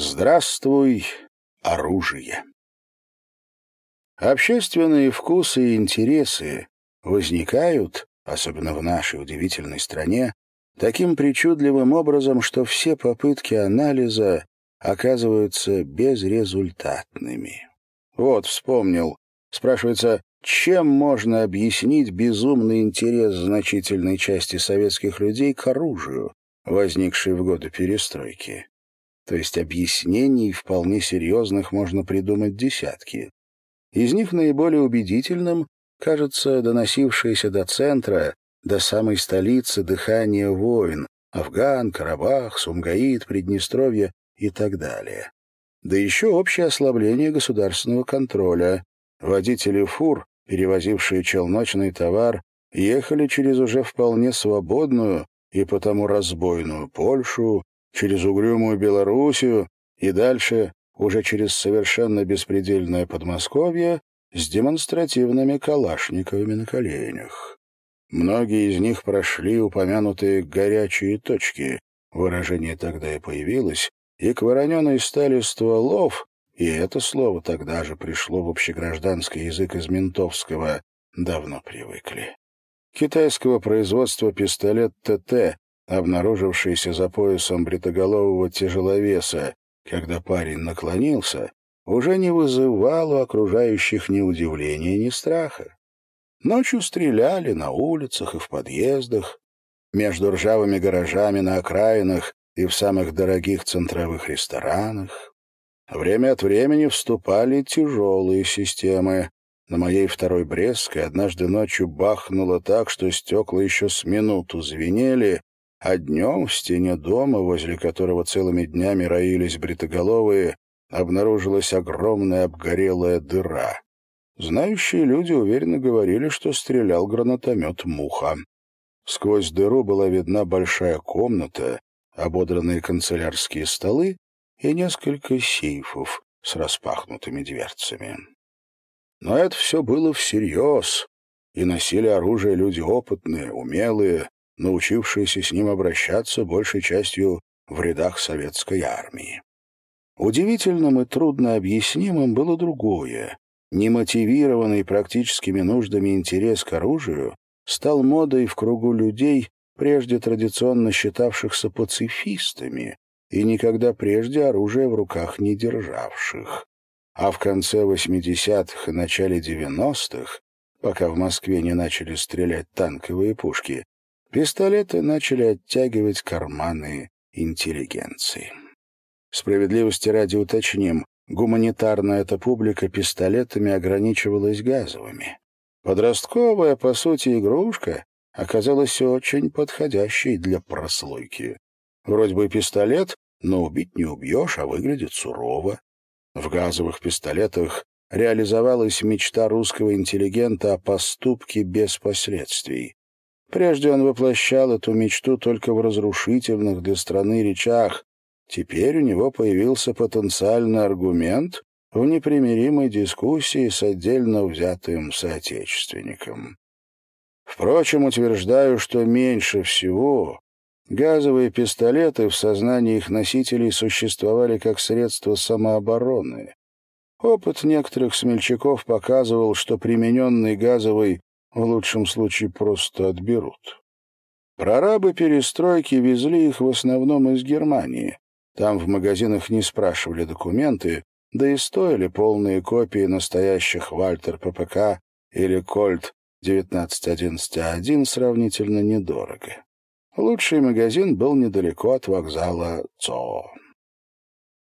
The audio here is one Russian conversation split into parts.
Здравствуй, оружие! Общественные вкусы и интересы возникают, особенно в нашей удивительной стране, таким причудливым образом, что все попытки анализа оказываются безрезультатными. Вот, вспомнил. Спрашивается, чем можно объяснить безумный интерес значительной части советских людей к оружию, возникшей в годы перестройки? То есть объяснений вполне серьезных можно придумать десятки. Из них наиболее убедительным кажется доносившееся до центра, до самой столицы дыхание войн — Афган, Карабах, Сумгаит, Приднестровье и так далее. Да еще общее ослабление государственного контроля. Водители фур, перевозившие челночный товар, ехали через уже вполне свободную и потому разбойную Польшу, через угрюмую Белоруссию и дальше, уже через совершенно беспредельное Подмосковье, с демонстративными калашниковыми на коленях. Многие из них прошли упомянутые «горячие точки», выражение тогда и появилось, и к вороненой стали стволов, и это слово тогда же пришло в общегражданский язык из ментовского, давно привыкли. Китайского производства пистолет ТТ обнаружившийся за поясом бритоголового тяжеловеса, когда парень наклонился, уже не вызывал у окружающих ни удивления, ни страха. Ночью стреляли на улицах и в подъездах, между ржавыми гаражами на окраинах и в самых дорогих центровых ресторанах. Время от времени вступали тяжелые системы. На моей второй Брестской однажды ночью бахнуло так, что стекла еще с минуту звенели, а днем в стене дома, возле которого целыми днями роились бритоголовые, обнаружилась огромная обгорелая дыра. Знающие люди уверенно говорили, что стрелял гранатомет «Муха». Сквозь дыру была видна большая комната, ободранные канцелярские столы и несколько сейфов с распахнутыми дверцами. Но это все было всерьез, и носили оружие люди опытные, умелые, научившиеся с ним обращаться большей частью в рядах советской армии. Удивительным и трудно объяснимым было другое. Немотивированный практическими нуждами интерес к оружию стал модой в кругу людей, прежде традиционно считавшихся пацифистами и никогда прежде оружие в руках не державших. А в конце 80-х и начале 90-х, пока в Москве не начали стрелять танковые пушки, Пистолеты начали оттягивать карманы интеллигенции. Справедливости ради уточним, гуманитарная эта публика пистолетами ограничивалась газовыми. Подростковая, по сути, игрушка оказалась очень подходящей для прослойки. Вроде бы пистолет, но убить не убьешь, а выглядит сурово. В газовых пистолетах реализовалась мечта русского интеллигента о поступке без последствий. Прежде он воплощал эту мечту только в разрушительных для страны речах. Теперь у него появился потенциальный аргумент в непримиримой дискуссии с отдельно взятым соотечественником. Впрочем, утверждаю, что меньше всего газовые пистолеты в сознании их носителей существовали как средство самообороны. Опыт некоторых смельчаков показывал, что примененный газовый в лучшем случае просто отберут. Прорабы перестройки везли их в основном из Германии. Там в магазинах не спрашивали документы, да и стоили полные копии настоящих Вальтер ППК или Кольт 1911А1 сравнительно недорого. Лучший магазин был недалеко от вокзала ЦО.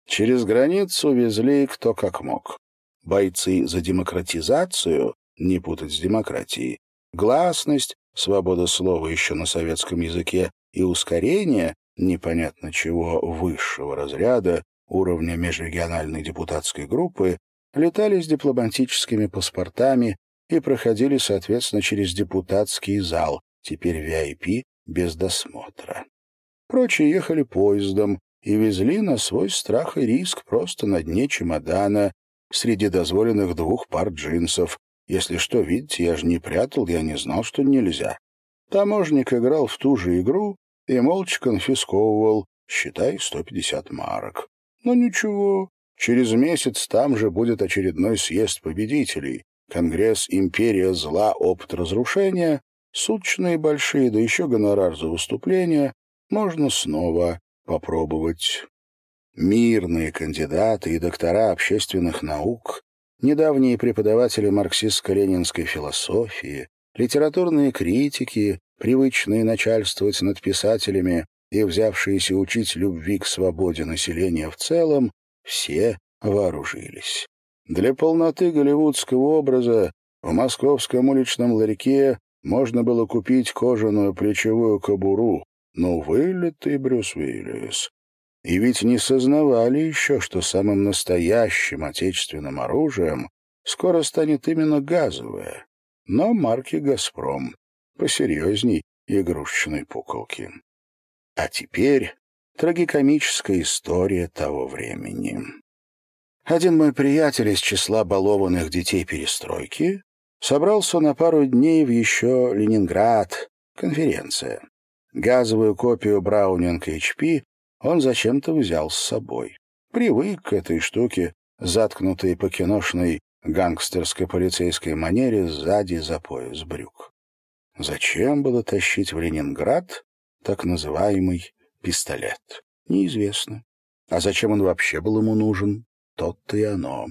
Через границу везли кто как мог. Бойцы за демократизацию не путать с демократией, гласность, свобода слова еще на советском языке и ускорение, непонятно чего, высшего разряда, уровня межрегиональной депутатской группы, летали с дипломатическими паспортами и проходили, соответственно, через депутатский зал, теперь VIP, без досмотра. Прочие ехали поездом и везли на свой страх и риск просто на дне чемодана среди дозволенных двух пар джинсов, если что, видите, я же не прятал, я не знал, что нельзя. Таможник играл в ту же игру и молча конфисковывал, считай, 150 марок. Но ничего, через месяц там же будет очередной съезд победителей, Конгресс «Империя зла. Опыт разрушения», суточные большие, да еще гонорар за выступление, можно снова попробовать. Мирные кандидаты и доктора общественных наук, недавние преподаватели марксистско-ленинской философии, литературные критики, привычные начальствовать над писателями и взявшиеся учить любви к свободе населения в целом, все вооружились. Для полноты голливудского образа в московском уличном ларьке можно было купить кожаную плечевую кобуру, но вылитый Брюс Уиллис. И ведь не сознавали еще, что самым настоящим отечественным оружием скоро станет именно газовое, но марки «Газпром» посерьезней игрушечной пуколки. А теперь трагикомическая история того времени. Один мой приятель из числа балованных детей перестройки собрался на пару дней в еще Ленинград, конференция. Газовую копию Браунинг HP он зачем-то взял с собой. Привык к этой штуке, заткнутой по киношной гангстерской полицейской манере сзади за пояс брюк. Зачем было тащить в Ленинград так называемый пистолет? Неизвестно. А зачем он вообще был ему нужен? Тот-то и оно.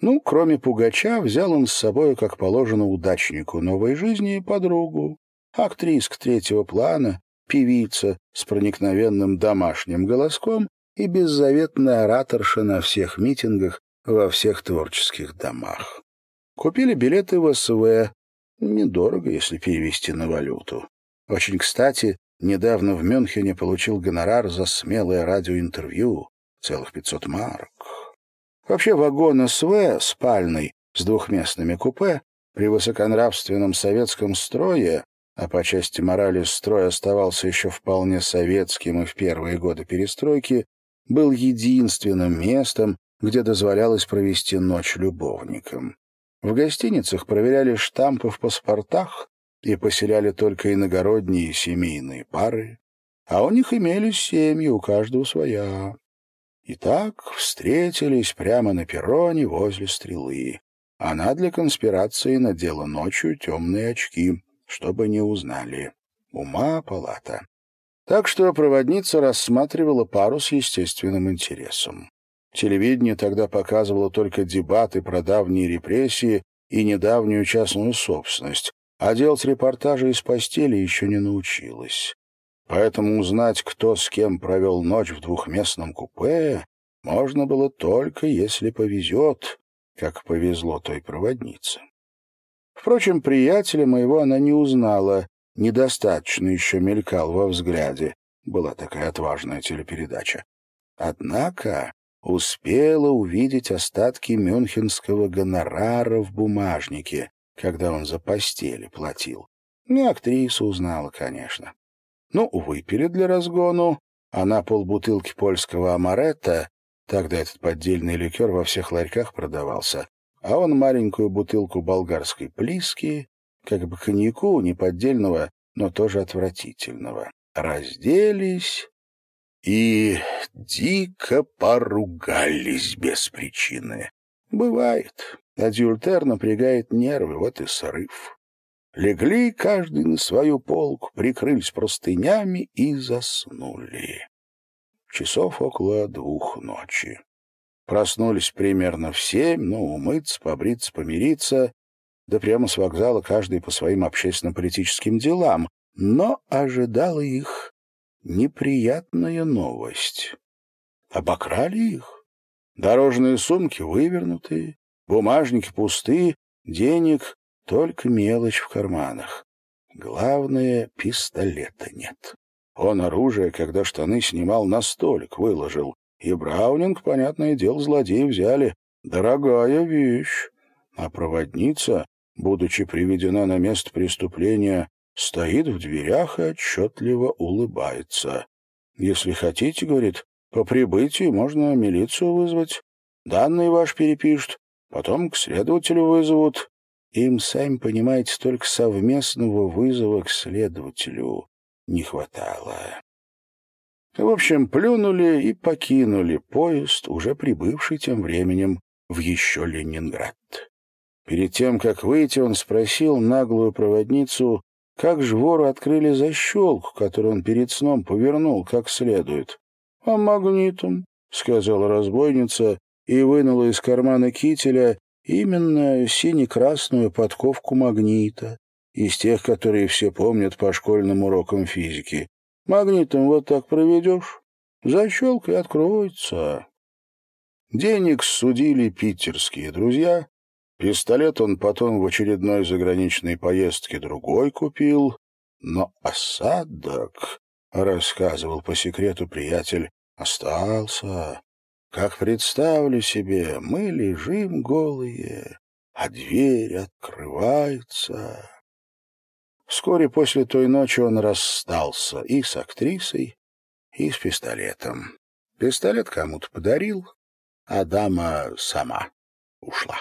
Ну, кроме пугача, взял он с собой, как положено, удачнику новой жизни и подругу, актриска третьего плана, певица с проникновенным домашним голоском и беззаветная ораторша на всех митингах во всех творческих домах. Купили билеты в СВ, Недорого, если перевести на валюту. Очень кстати, недавно в Мюнхене получил гонорар за смелое радиоинтервью, целых 500 марок. Вообще вагон СВ, спальный, с двухместными купе, при высоконравственном советском строе, а по части морали строй оставался еще вполне советским и в первые годы перестройки, был единственным местом, где дозволялось провести ночь любовникам. В гостиницах проверяли штампы в паспортах и поселяли только иногородние семейные пары, а у них имелись семьи, у каждого своя. И так встретились прямо на перроне возле стрелы. Она для конспирации надела ночью темные очки, чтобы не узнали. Ума палата. Так что проводница рассматривала пару с естественным интересом. Телевидение тогда показывало только дебаты про давние репрессии и недавнюю частную собственность, а делать репортажи из постели еще не научилась. Поэтому узнать, кто с кем провел ночь в двухместном купе, можно было только если повезет, как повезло той проводнице. Впрочем, приятеля моего она не узнала, недостаточно еще мелькал во взгляде. Была такая отважная телепередача. Однако успела увидеть остатки мюнхенского гонорара в бумажнике, когда он за постели платил. Не актрису узнала, конечно. Ну, выпили для разгону, а на полбутылки польского амаретта, тогда этот поддельный ликер во всех ларьках продавался, а он маленькую бутылку болгарской плиски, как бы коньяку, не поддельного, но тоже отвратительного. Разделись и дико поругались без причины. Бывает. Адюльтер напрягает нервы, вот и срыв. Легли каждый на свою полку, прикрылись простынями и заснули. Часов около двух ночи. Проснулись примерно в семь, ну, умыться, побриться, помириться, да прямо с вокзала каждый по своим общественно-политическим делам, но ожидала их неприятная новость. Обокрали их. Дорожные сумки вывернуты, бумажники пусты, денег только мелочь в карманах. Главное, пистолета нет. Он оружие, когда штаны снимал, на столик выложил. И Браунинг, понятное дело, злодеи взяли. Дорогая вещь. А проводница, будучи приведена на место преступления, стоит в дверях и отчетливо улыбается. «Если хотите, — говорит, — по прибытии можно милицию вызвать, данные ваш перепишут, потом к следователю вызовут. Им, сами понимаете, только совместного вызова к следователю не хватало». В общем, плюнули и покинули поезд, уже прибывший тем временем в еще Ленинград. Перед тем, как выйти, он спросил наглую проводницу, как же вору открыли защелку, которую он перед сном повернул как следует. — А магнитом, — сказала разбойница и вынула из кармана кителя именно сине-красную подковку магнита, из тех, которые все помнят по школьным урокам физики. Магнитом вот так проведешь, защелка и откроется. Денег судили питерские друзья. Пистолет он потом в очередной заграничной поездке другой купил. Но осадок, — рассказывал по секрету приятель, — остался. Как представлю себе, мы лежим голые, а дверь открывается. Вскоре после той ночи он расстался и с актрисой, и с пистолетом. Пистолет кому-то подарил, а дама сама ушла.